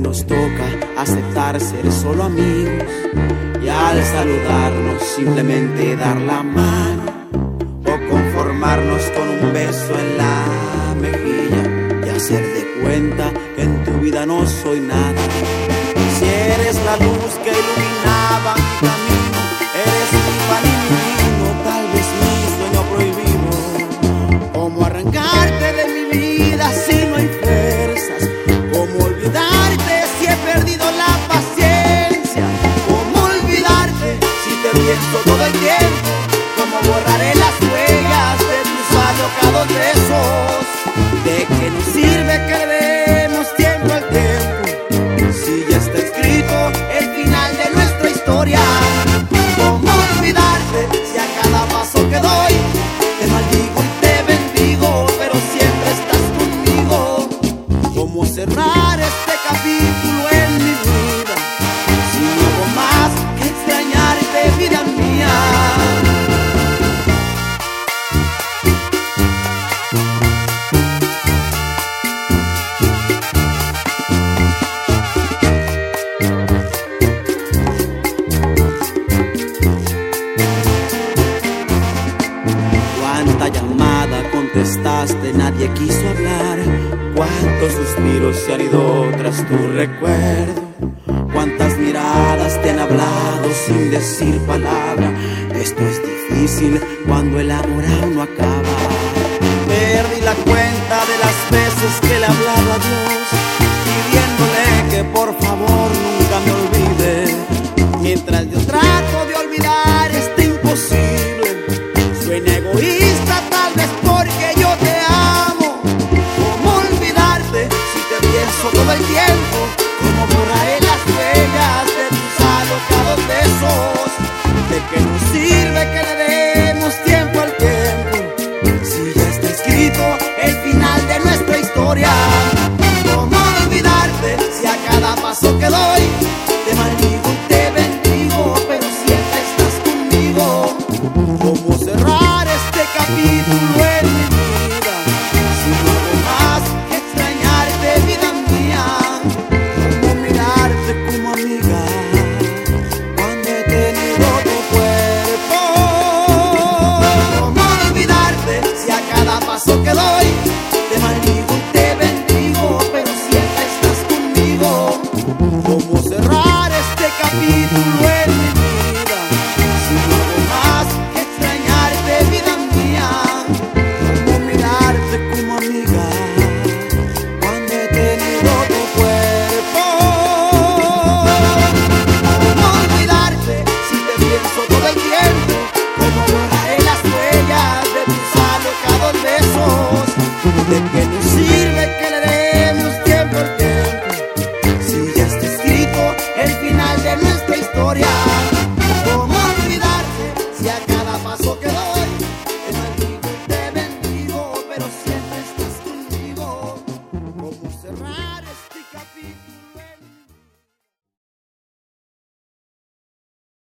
nos toca aceptar ser solo amigos y al saludarnos simplemente dar la mano o conformarnos con un beso en la mejilla y hacer de cuenta que en tu vida no soy nada. Todo el tiempo? ¿Cómo borraré las huellas de tus alocados besos? ¿De qué nos sirve que le demos tiempo al tiempo? Si ya está escrito el final de nuestra historia. ¿Cómo olvidarte si a cada paso que doy te maldigo y te bendigo, pero siempre estás conmigo? ¿Cómo cerrar este capítulo nadie quiso hablar. Cuántos suspiros se han ido tras tu recuerdo. Cuántas miradas te han hablado sin decir palabra. Esto es difícil cuando el amor no acaba. Perdí la cuenta de las veces que le hablaba a Dios, pidiéndole que por favor nunca me olvide. Mientras yo historia. ¿Cómo olvidarte si a cada paso que doy ¿Cómo cerrar este capítulo en mi vida? Si no hago más que extrañarte, vida mía. ¿Cómo mirarte como amiga cuando he tenido tu cuerpo? ¿Cómo olvidarte si te pienso todo el tiempo? ¿Cómo borraré las huellas de tus alocados besos? ¿De